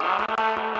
Mana,